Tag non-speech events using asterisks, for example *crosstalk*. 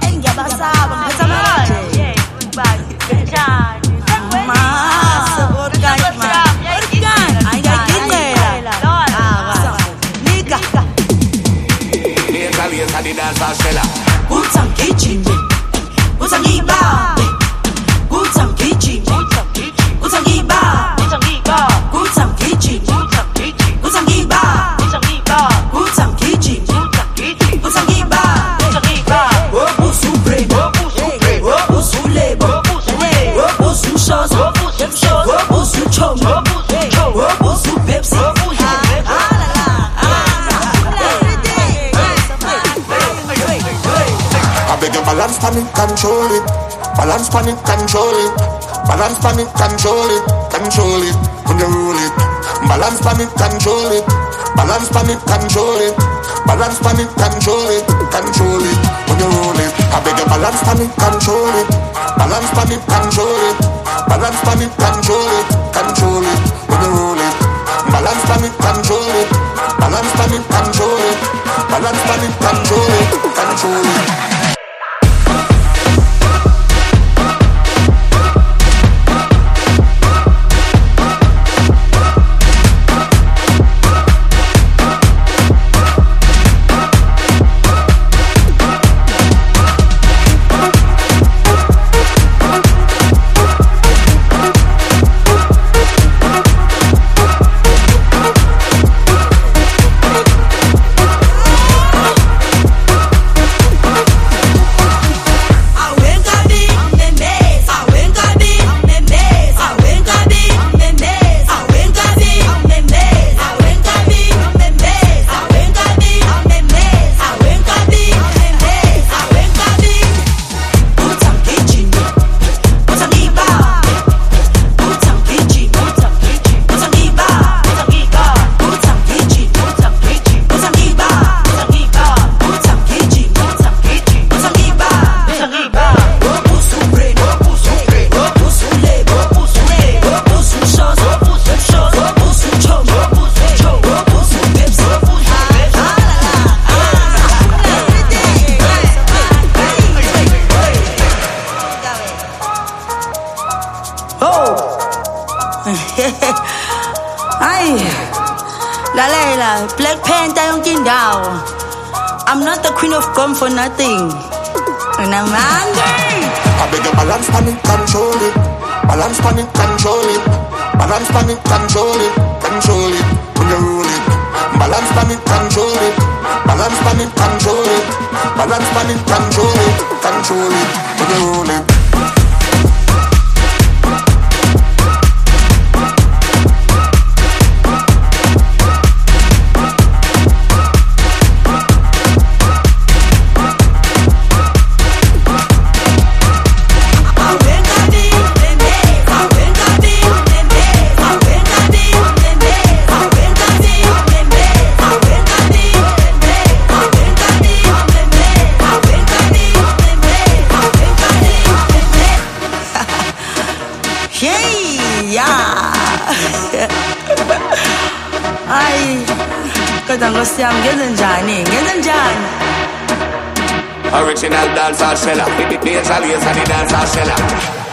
engiyabasaba ngiphetha amanje mase organic man organic ayingayigingela nika Laser, laser, the dancer shella. kuthi angigijime kuthi angiyibambe kuthi balance pan it, control it. Balance pan it, control it. Balance pan it, control it. Control it when you roll it. Balance pan it, control it. Balance pan it, control it. Balance pan it, control it. Control it when you roll it. I beg you balance pan it, control it. Balance pan it, control it. Balance pan it, control it. Control it when you roll it. Balance pan it, control it. Balance pan it, control it. Balance pan it, control it. Control it. *laughs* Ay. Lalela, Black Panther yonke indawo. I'm not the queen of gqom for nothing. And I'm angry. I beg you balance pan it, control it. Balance pan it, control it. Balance pan it, control it. Control it when you roll it. Balance pan it, control it. Balance pan it, control it. Balance pan it, control it. Control it kodwa nkosi yami ngenze njani? Ngenze njani? Original dancer shella. Laser, laser, the dancer shella.